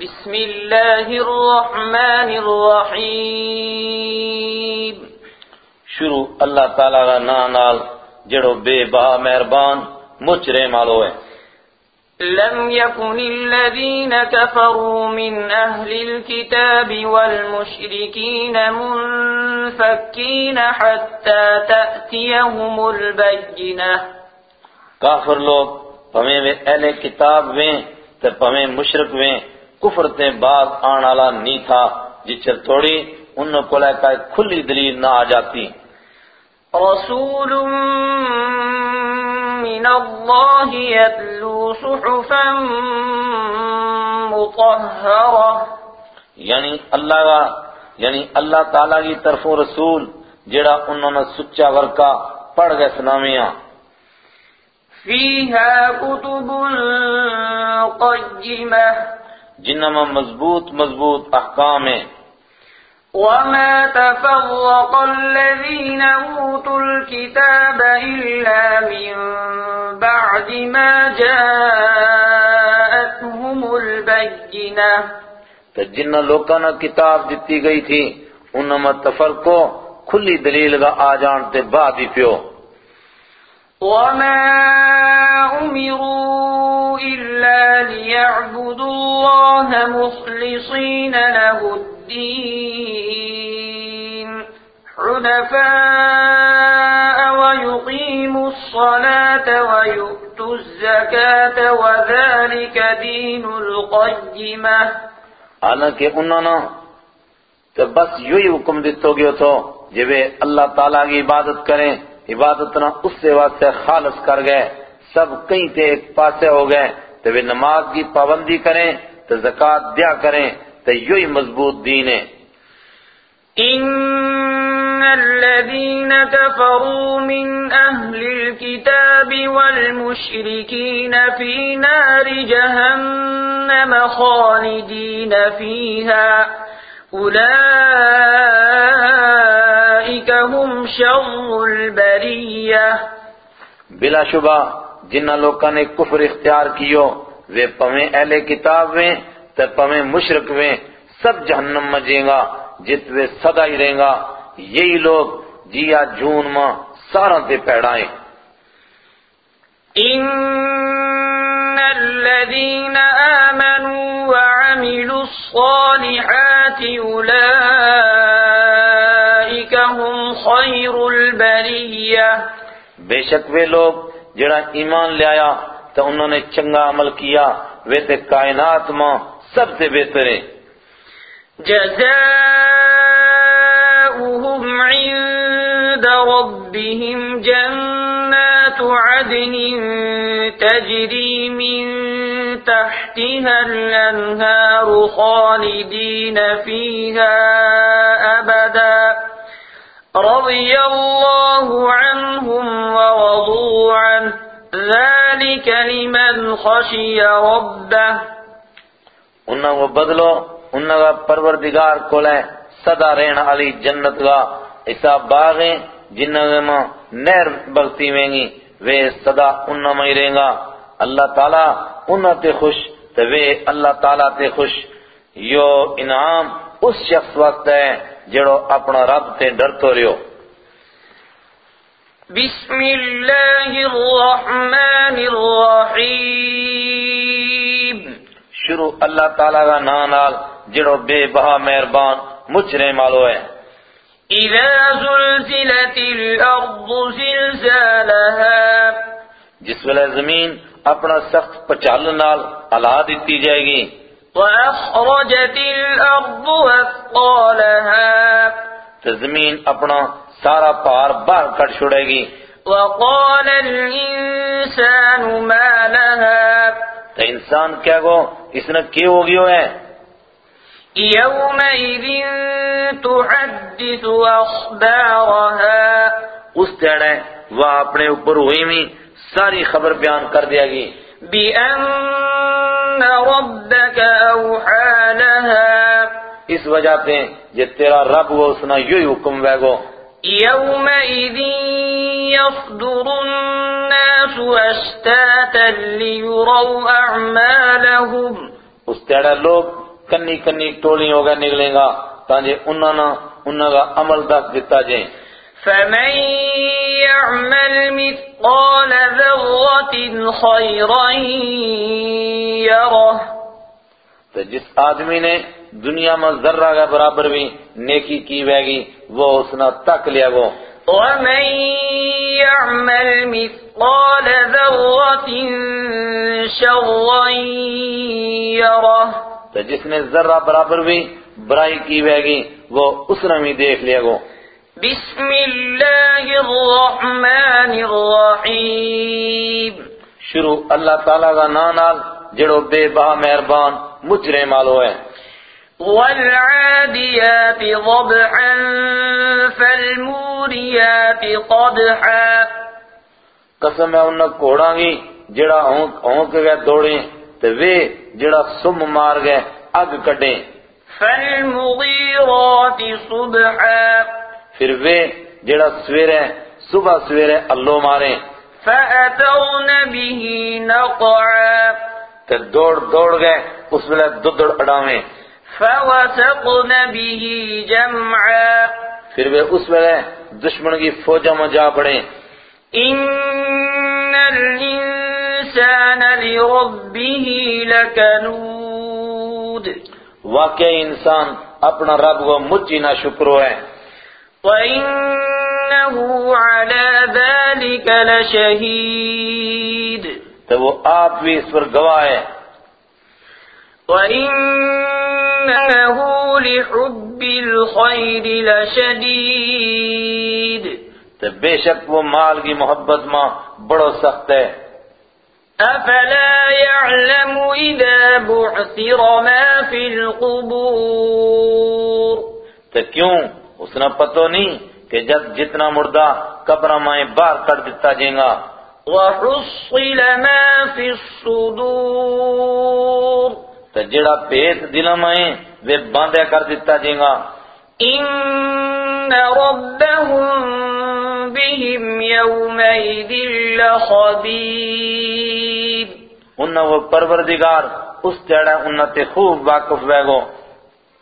بسم الله الرحمن الرحيم شروع اللہ تعالیٰ کا نام نال جڑو بے بہا مہربان مچ رحم والو ہے۔ لم يكن الذين كفروا من أهل الكتاب والمشركين منفكين حتى تأتيهم البينة کافر لوگ پمیں اہل کتاب ویں تے پمیں مشرک ویں۔ کفر تے بعد آن والا نہیں تھا جچر تھوڑی انہوں کو لے کا کھلی دلیل نہ آ جاتی۔ رسول من الله يتلو صحفا مطهرة یعنی اللہ کا یعنی اللہ تعالیٰ کی طرف رسول جڑا انہوں نے سچا ورکا پڑھ گئے سنامیاں فيها كتب قيمة جنہ میں مضبوط مضبوط احکام ہیں۔ وما تفرق الذين أوتوا الكتاب إلا من بعد ما جاءتهم البينة۔ تو جنہ لوکاں نے کتاب دیتی گئی تھی انہوں میں تفرقو کھلی دلیل کا آ جان تے بعد ہی پیو۔ وما أمروا إلا ليعبدوا الله مخلصين له الدين حنفاء ويقيموا الصلاة ويؤتوا الزكاة وذلك دين القيمة حالانکہ انہوں نے تو بس یوں ہی حکم دیتو گئے تو جب اللہ تعالیٰ کی عبادت کریں، عبادت نہ اس سے واسطے خالص کر گئے، سب کہیں تے ایک پاسے ہو گئے۔ تو وہ نماز کی پابندی کریں تو زکوٰۃ دیا کریں تو یوں ہی مضبوط دین ہے۔ إن الذين كفروا من أهل الكتاب والمشركين في نار جهنم خالدين فيها أولئك هم شر البرية۔ بلا شبہ جنہ لوکاں نے کفر اختیار کیو وہ پویں اہل کتاب میں تو پویں مشرک میں سب جہنم میں جیں گا جت وہ سدا ہی رہیں گا۔ یہی لوگ جیا جون ماں سارا تے پیڑائیں إن الذين آمنوا وعملوا الصالحات أولئك هم خير البرية بے شک وہ لوگ جڑا ایمان لے آیا تو انہوں نے چنگا عمل کیا۔ وہ تے کائنات ماں سب سے بہتر ہیں۔ جزاؤهم عند ربهم جنات عدن تجري من تحتها الأنهار خالدين فيها أبدا رضي الله عنهم ورضوا عنه. ذلك لمن خشي ربه. انہوں وہ بدلو انہوں کا پروردگار کو لے صدا رہن علی جنت کا ایسا باغ ہیں جنہوں میں نہر بغتی میں گی وہ صدا انہوں میں رہیں گا۔ اللہ تعالیٰ انہوں تے خوش تو وہ اللہ تعالیٰ تے خوش۔ یو انعام اس شخص وقت ہے جڑو اپنا رب تے ڈر تو رہو بسم الله الرحمن الرحيم شروع اللہ تعالیٰ کا نام نال جڑو بے بہا مہربان مجرے مالو ہے۔ إذا زلزلت الأرض زلزالها۔ جس ویلے زمین اپنا سخت پچالن نال ہلا دیتی جائے گی۔ وأخرجت الأرض أثقالها تو زمین اپنا سارا پار باہر کٹ چھوڑے گی۔ وقال الإنسان ما لها. تو انسان کیا گو؟ اس نے کیوں ہو گیو ہے يومئذ تحدث أخبارها. اس تیڑے وہ اپنے اوپر ہوئی میں ساری خبر بیان کر دیا گی۔ بأن ربك أوحى لها اس وجہ سے جے تیرا رب وہ اس نے یوں حکم وے گو۔ يومئذ يصدر الناس ليروا أعمالهم اس تیڑے لوگ کنی کنی ٹولی ہو گئے نکلیں گا تانجے انہاں نا انہاں کا عمل دکھ دیتا جائیں فمن يعمل مثقال ذرة خيرا تو جس آدمی نے دنیا میں ذرہ کا برابر بھی نیکی کی ویگی وہ اس نے تک لیا گو ومن يعمل مثقال ذرة شرا يره۔ تو جس نے ذرہ برابر بھی برائی کی ویگی وہ اس نے بھی دیکھ لیا گو بسم اللہ الرحمن الرحیم شروع اللہ تعالیٰ کا نانال جڑو بے بہا مہربان مجرے مالو ہے والعادیات ضبعا فالموریات قدحا۔ قسم ہے انہوں کوڑاں گی جڑا ہونک ہونک گئے دوڑیں تو وے جڑا سم مار گئے اگ کٹیں فالمغیرات صبحا۔ پھر وے جڑا سویرے صبح سویرے اللہ ماریں۔ فأتون به نقعا۔ تے دوڑ دوڑ گئے اس ویلے ددڑ اڑاویں فوسقن به جمعا۔ پھر وہ اس ویلے دشمن کی فوجہ میں جا پڑیں إن الإنسان لربه لكنود۔ واقعی انسان اپنا رب کو مجھے نہ شکرو ہے وإنه على ذلك لشهيد۔ تو وہ آپ بھی اس پر گواہ ہے وإنه لحب الخير لشديد۔ تو بے شک وہ مال کی محبت ماں بڑو سخت ہے۔ أفلا يعلم إذا بعثر ما في القبور۔ تو کیوں؟ اس نے پتو نہیں کہ جب جتنا مردہ قبر مائیں باہر کر دیتا جائیں گا۔ وحصل ما في الصدور تو جڑا پیت دل مائیں وہ باندھے کر دیتا جائیں گا إن ربهم بهم يومئذ لخبير انہا وہ پروردگار اس جڑا انہا تے خوب واقف بے گو۔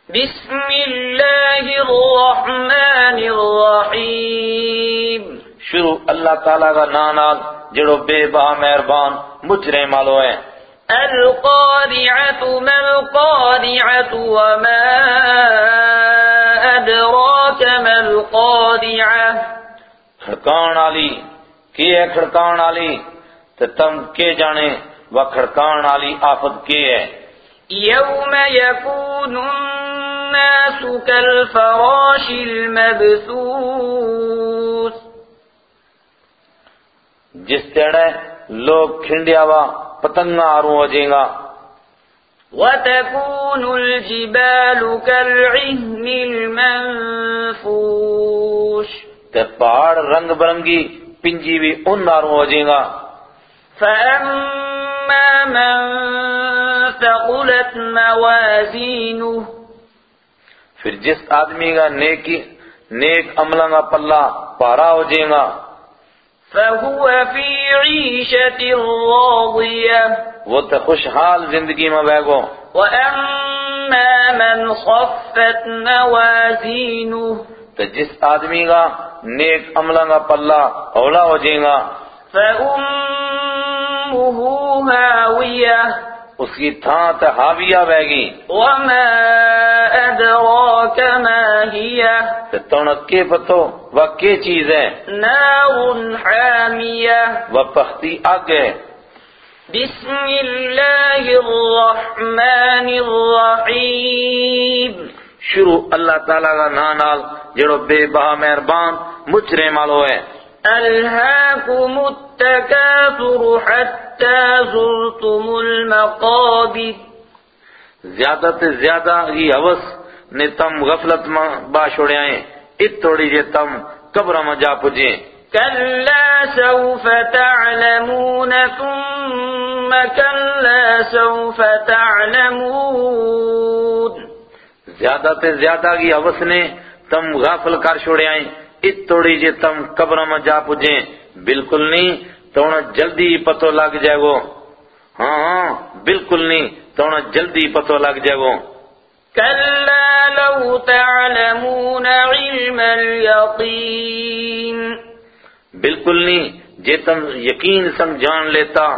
بسم الله الرحمن الرحيم شروع اللہ تعالیٰ کا نانال جڑو بے بہا مہربان مجرے مالو ہے القارعة ما القارعة وما أدراك ما القارعة کھڑکان آلی کی ہے کھڑکان آلی تو تم کے جانے وہ کھڑکان آلی آفت کے ہے۔ يوم يكون الناس كالفراش المبثوث۔ جس تیڑے لوگ کھنڈیا وا پتنگا آروں ہو جائیں گا۔ وتكون الجبال كالعهن المنفوش تے پہاڑ رنگ برنگی پنجی بھی ان آروں ہو جائیں گا۔ فأما من ثقلت موازينه پھر جس آدمی کا نیکی نیک عملہ کا پلہ پارا ہو جائیں گا۔ فهو في عيشة راضية وہ تے خوشحال زندگی میں بے گو وأما من خفت موازينه تو جس آدمی کا نیک عملہ کا پلہ اولا ہو جائیں گا۔ فأمه هاوية اس کی تھان تے حاویہ بے گی وما أدراك ما تے تونک کے پتو وہ کے چیز ہے؟ نار حامية۔ وہ پختی آگ ہے۔ بسم الله الرحمن الرحيم۔ شروع اللہ تعالیٰ کا نانال جڑو بے بہا مہربان مجرے مالو ہے ألهاكم التكاثر حتى زرتم المقابر. زیادہ تے زیادہ ہی حوث نے تم غفلت میں با چھوڑیائیں ات توڑی جے تم قبر میں جا پجیں۔ كلا سوف تعلمون ثم كلا سوف تعلمون. زیادہ تے زیادہ کی حوث نے تم غافل کر چھوڑیائیں ات توڑی جے تم قبر میں جا پجیں۔ بالکل نہیں تو جلدی پتو لگ جائے گو۔ ہاں ہاں بالکل نہیں تو جلدی پتو لگ جائے گو۔ كلا لو تعلمون علم اليقين بالکل نہیں جے تم یقین سنگ جان لیتا۔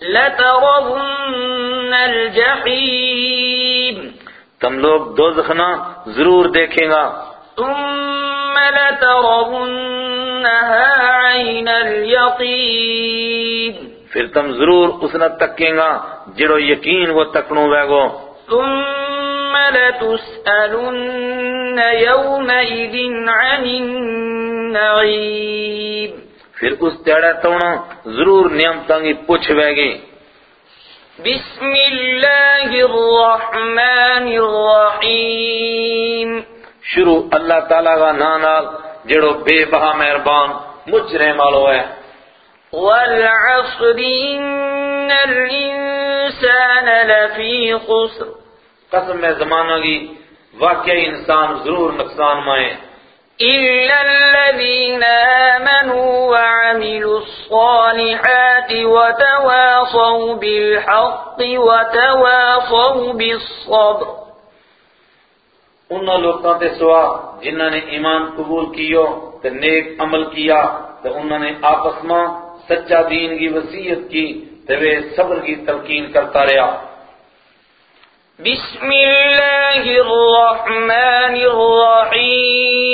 لترون الجحيم تم لوگ دوزخنا ضرور دیکھیں گا۔ ثم لترونها پھر تم ضرور اس نہ تکیں گا جڑو یقین وہ تکنو وے گو۔ ثم لتسألن يومئذ عن النعيم پھر اس تیڑے تونا ضرور نعمتاں کی پوچھ وے گی۔ بسم الله الرحمن الرحيم شروع اللہ تعالیٰ کا نانال جڑو بے بہا مہربان مجرے مالو ہے والعصر إن الإنسان لفي خسر۔ قسم میں زمانہ کی واقعی انسان ضرور نقصان مائیں إلا الذين آمنوا وعملوا الصالحات وتواصوا بالحق وتواصوا بالصبر۔ انہوں لوگوں تے سوا جنہوں نے ایمان قبول کیو تے نیک عمل کیا تے انہوں نے آپس میں سچا دین کی وصیت کی تے وہ صبر کی تلقین کرتا رہا بسم الله الرحمن الرحيم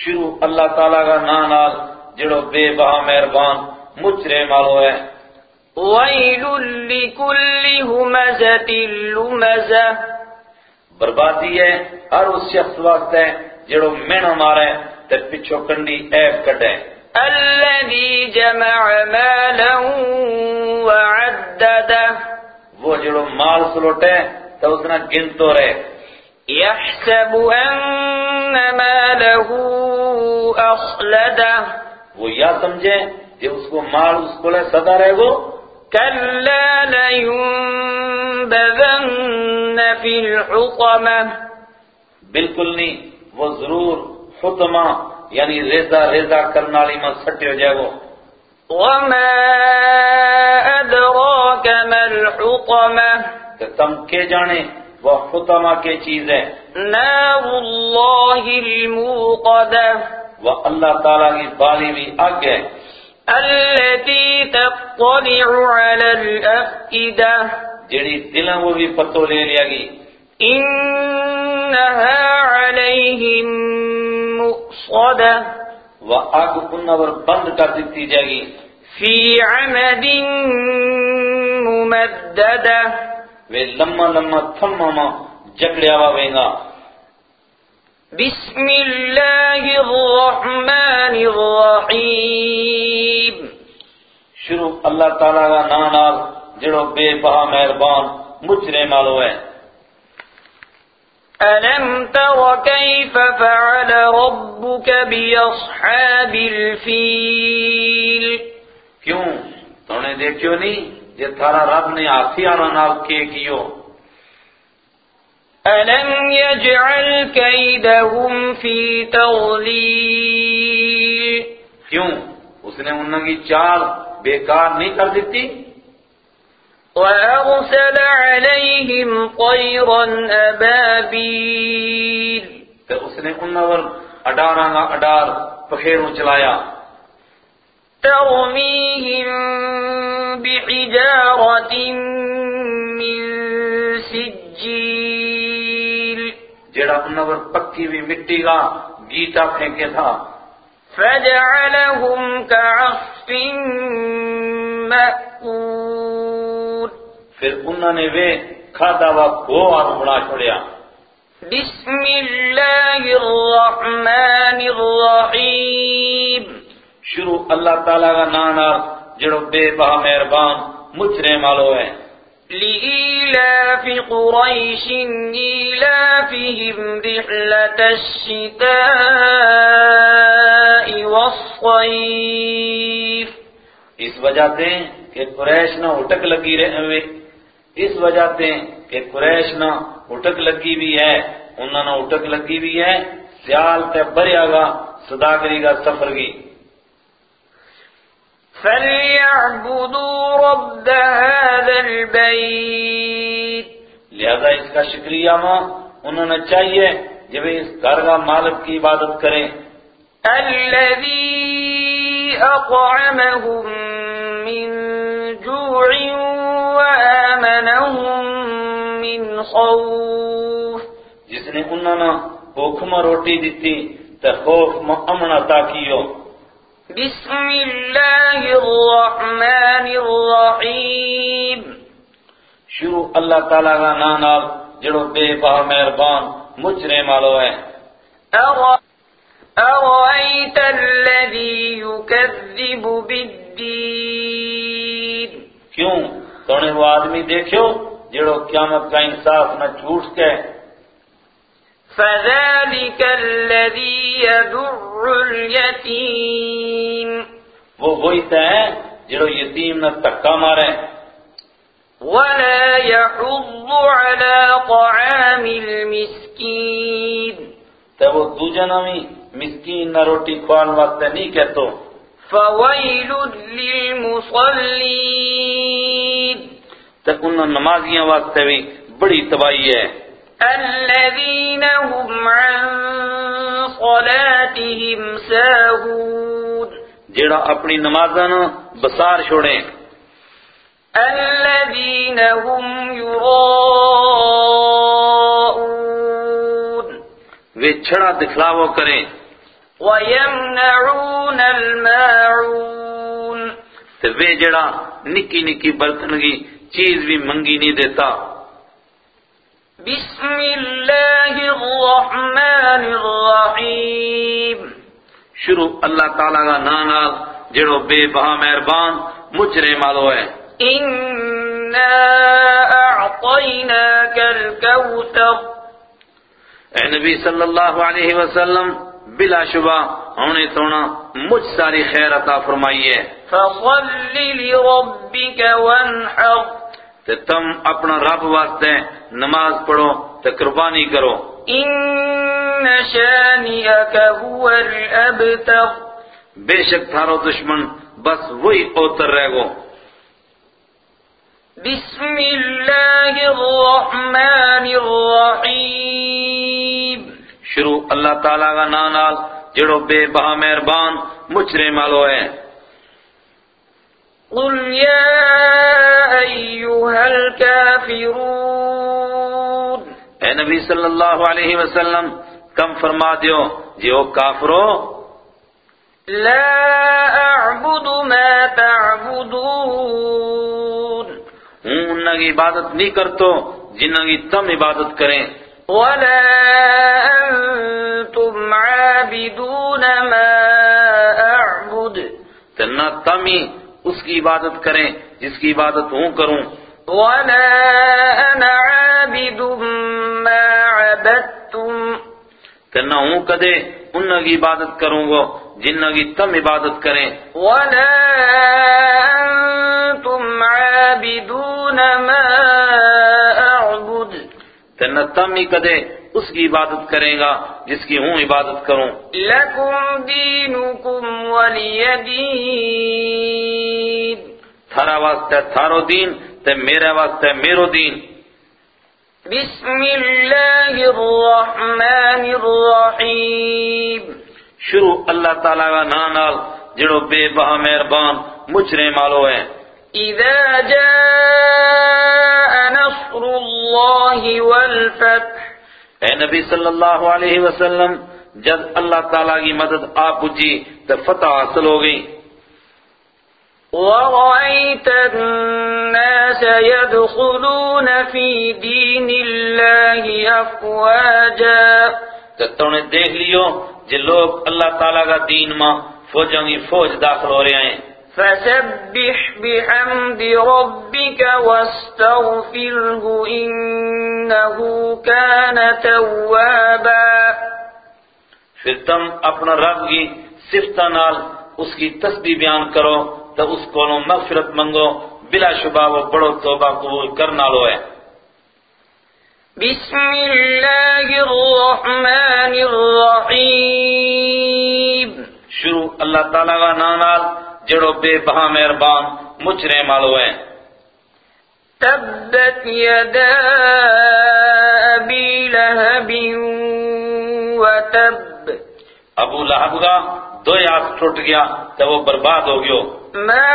شروع اللہ تعالیٰ کا نانال جڑو بے بہا مہربان مجرے مالو ہے ويل لكل همزة لمزة۔ بربادی ہے ہر اس شخص واسطے جڑو مینو مارے تے پچھو کنڈی ایب کٹے الذي جمع مالا وعدده۔ وہ جڑو مال سلوٹے تو اس نے گن تو رہے۔ يحسب أن ماله أخلده۔ وہ یا سمجھے کہ اس کو مال اس کو لے صدا رہے گو؟ كلا لينبذن في الحطمة بالکل نہیں وہ ضرور حتمہ یعنی ریزہ ریزہ کرنا لی میں سٹے ہو جائے گو وما أدراك ما کہ تم کے جانے وہ حتمہ کے چیز ہے۔ نار الله الموقدة وہ اللہ تعالیٰ کی بالی بھی آگ ہے۔ التي تطلع على الأفئدة جڑی دلیں وہ بھی پتو لے لیا گی۔ إنها عليهم مؤصدة. وہ آگ انور بند کر دیتی جائے گی۔ في عمد ممددة. وہ لمما لمما تھما ماں جکڑیا ہوا وینگا بسم الله الرحمن الرحيم شروع اللہ تعالیٰ کا نانال جڑو بے بہا مہربان مجرے مالو ہے ألم تر كيف فعل ربك بأصحاب الفيل؟ کیوں؟ تو نے دیکھو نہیں یہ تھارا رب نے آنا نال کے کیو۔ ألم يجعل كيدهم في تضليل کیوں؟ اس نے انہوں کی چال بیکار نہیں کر دیتی؟ وأرسل عليهم طيرا أبابيل تو اس نے انہوں اڈارا گا اڈار پخیروں چلایا۔ ترميهم بحجارة من سجيل جڑا انہوں پکی بھی مٹی کا گیتا پھینکے تھا۔ فجعلهم كعصف مأكول پھر انہوں نے وہ کھادا ہوا گو اور بنا چھوڑیا۔ بسم الله الرحمن الرحيم شروع اللہ تعالیٰ کا نانا جڑو بے بہا مہربان مجرے مالو ہے۔ لإيلاف قريش إيلافهم رحلة الشتاء والصيف اس وجہ سے کہ قریش نہ اٹک لگی رہے اس وجہ سے کہ قریش نہ اٹک لگی بھی ہے انہوں نے اٹک لگی بھی ہے سیال تے بریا گا صداگری کا سفر کی فليعبدوا رب هذا البيت۔ لہذا اس کا شکریہ ماں انہوں نے چاہیے جب اس گھر کا مالک کی عبادت کریں۔ الذي أطعمهم من جوع وآمنهم من خوف جس نے انہوں نے بھوک میں روٹی دیتی تے خوف میں امن عطا کیو۔ بسم الله الرحمن الرحيم شروع اللہ تعالیٰ کا نام نال جڑو بے بہا مہربان مجرے مالو ہے۔ أر- أرأيت الذي يكذب بالدين؟ کیوں؟ تو نے وہ آدمی دیکھو جڑو قیامت کا انصاف نہ جھوٹ کے فذلك الذي يدر اليتيم۔ وہ وہی تے ہیں جڑو یتیم نہ تکا مارے۔ ولا يحض على طعام المسكين۔ تے وہ دوجہ نامی مسکین نہ روٹی کھوان واسطے نہیں کہتو۔ فويل للمصلين۔ تے انہوں نمازیاں واسطے بھی بڑی تباہی ہے۔ الذين هم عن صلاتهم ساهون۔ جڑا اپنی نمازاں بسار چھوڑیں۔ الذين هم يراءون۔ وہ چھڑا دکھلاو کریں۔ ويمنعون الماعون۔ تے وہ جڑا نکی نکی برتنگی چیز بھی منگی نہیں دیتا۔ بسم الله الرحمن الرحيم شروع اللہ تعالیٰ کا نانال جڑو بے بہا مہربان مجرے مالو ہے إنا أعطيناك الكوثر۔ اے نبی صلی اللہ علیہ وسلم بلا شبہ ہونے تونا مجھ ساری خیر عطا فرمائیے۔ فصل لربك وانحر۔ تے تم اپنا رب واسطے نماز پڑھو تے قربانی کرو۔ إن شانئك هو الأبتر بے شک تھارو دشمن بس وہی اوتر رہ گو۔ بسم الله الرحمن الرحيم شروع اللہ تعالیٰ کا نانال جڑو بے بہا مہربان مجرے مالو ہے۔ قل يا أيها الكافرون اے نبی صلی اللہ علیہ وسلم کم فرما دیو جیو کافرو۔ لا أعبد ما تعبدون ہوں انہاں کی عبادت نہیں کرتو جنہاں کی تم عبادت کریں۔ ولا أنتم عابدون ما أعبد تے نہ تم ہی اس کی عبادت کریں، جس کی عبادت ہوں کروں۔ ولا أنا عابد ما عبدتم۔ تے ہوں کدے انہاں کی عبادت کروں گو جنہاں کی تم عبادت کریں۔ ولا أنتم عابدون ما أعبد۔ تے تم ہی کدے اس کی عبادت کریں گا جس کی ہوں عبادت کروں۔ لكم دينكم ولي دين تھارا واسطے تھارو دین تے میرے واسطے میرو دین۔ بسم الله الرحمن الرحيم شروع اللہ تعالیٰ کا نانال جڑو بے بہا مہربان مجرے مالو ہے إذا جاء نصر الله والفتح اے نبی صلی اللہ علیہ وسلم جب اللہ تعالیٰ کی مدد آ پجی تو فتح حاصل ہو گئی۔ ورأيت الناس يدخلون في دين الله أفواجا۔ تو تو نے دیکھ لیو جو لوگ اللہ تعالیٰ کا دین ماں فوجوں کی فوج داخل ہو رہے ہیں۔ فسبح بحمد ربك واستغفره إنه كان توابا. پھر تم اپنا رب کی صفتہ نال اس کی تسبیح بیان کرو تو اس کو مغفرت منگو بلا شبہ وہ بڑو توبہ قبول کرنا لو ہے۔ بسم الله الرحمن الرحيم شروع اللہ تعالیٰ کا نام نال جڑو بے بہا مہربان مجرے مالو ہے تبت يدا أبي لهب وتب ابو لہب کا دو ہاتھ ٹوٹ گیا تو وہ برباد ہو گیو ما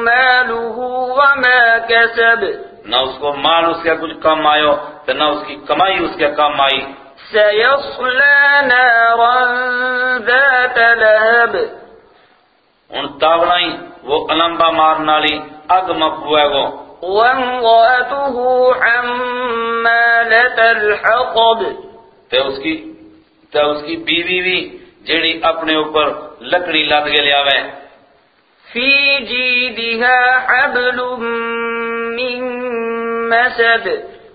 ماله وما كسب نہ اس کو مال اس کا کچھ کم آئو تو نہ اس کی کمائی اس کے کم آئی۔ سيصلى نارا ذات لهب۔ ان تاولائیں وہ علمبا مارنا لی اگ مپو ہے وہ۔ وامرأته حمالة الحطب۔ تے اس کی تے اس کی بیوی بھی جیڑی اپنے اوپر لکڑی لاد کے لے آوے۔ في جيدها حبل من مسد۔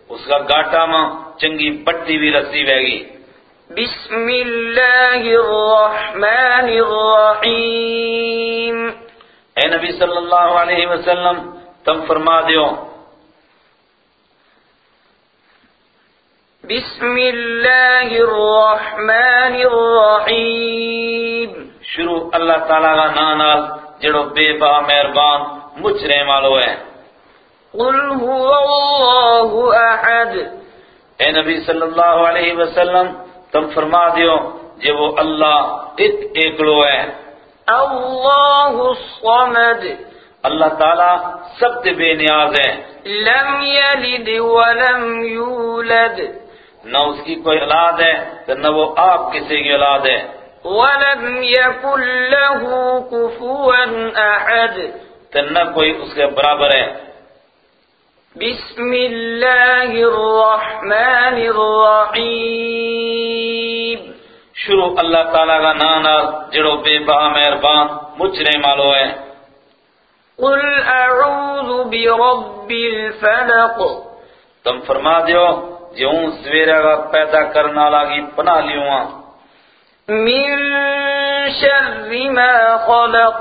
اس کا گاٹا ماں چنگی پٹی بھی رسی وے گی بسم الله الرحمن الرحيم اے نبی صلی اللہ علیہ وسلم تم فرما دیو۔ بسم الله الرحمن الرحيم شروع اللہ تعالیٰ کا نانال جڑو بے بہا مہربان مجھ رحم والو ہے قل هو الله أحد۔ اے نبی صلی اللہ علیہ وسلم تم فرما دیو جے وہ اللہ ایک ایکڑو ہے۔ الله الصمد۔ اللہ تعالیٰ سب سے بے نیاز ہے۔ لم يلد ولم يولد نہ اس کی کوئی اولاد ہے تو نہ وہ آپ کسی کی اولاد ہے۔ ولم يكن له كفوا أحد نہ کوئی اس کے برابر ہے۔ بسم الله الرحمن الرحيم شروع اللہ تعالیٰ کا نانال جڑو بے بہا مہربان مجھ رحم والو ہے۔ قل أعوذ برب الفلق۔ تم فرما دیو جوں سویرے کا پیدا کرنا لاگی پناہ لیوں ہاں۔ من شر ما خلق۔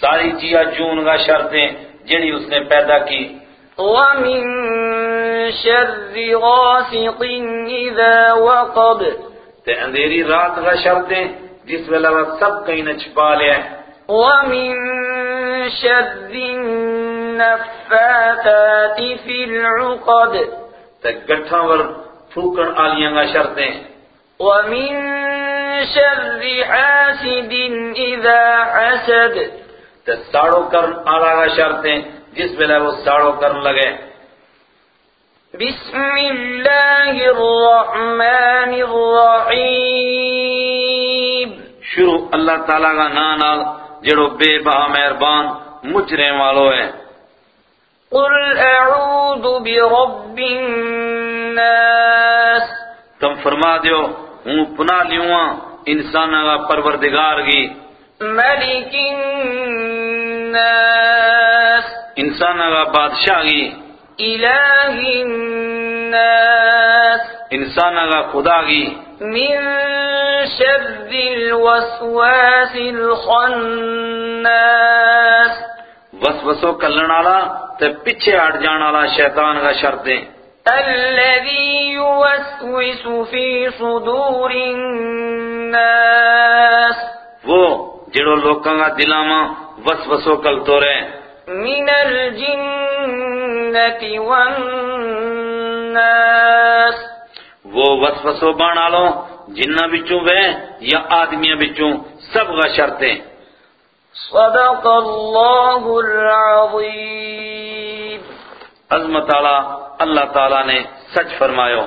ساری جیا جون کا شرطیں جڑی اس نے پیدا کی۔ ومن شر غاسق إذا وقب. تے اندھیری رات کا شرطیں جس ویلے وہ سب کہیں نہ چھپا لیا ہے ومن شر النفاثات في العقد. تے گٹھاں ور پھوکن آلیاں کا شرطیں ومن شر حاسد إذا حسد. تے ساڑو کرن آلا کا شرطیں جس ویلے وہ ساڑو کرن لگے۔ بسم الله الرحمن الرحيم شروع اللہ تعالیٰ کا نانال جڑو بے بہا مہربان مجھ رحم والو ہے۔ قل أعوذ برب الناس۔ تم فرما دیو ہوں پناہ لیوں انسان کا پروردگار کی۔ ملك الناس۔ انسان کا بادشاہ کی إله الناس. انسان کا خدا کی من شر الوسواس الخناس. وسوسو کلن والا تے پیچھے ہٹ جان والا شیطان کا شرطیں الذي يوسوس في صدور الناس. وہ جڑو لوکاں کا دلاں وسوسو کل تو رہے من الجنة والناس. وہ وسوسو بان والوں جنہ بچوں وے یا آدمیاں بچوں سب کا شرطیں صدق الله العظيم عظمت تعالی اللہ تعالیٰ نے سچ فرمایا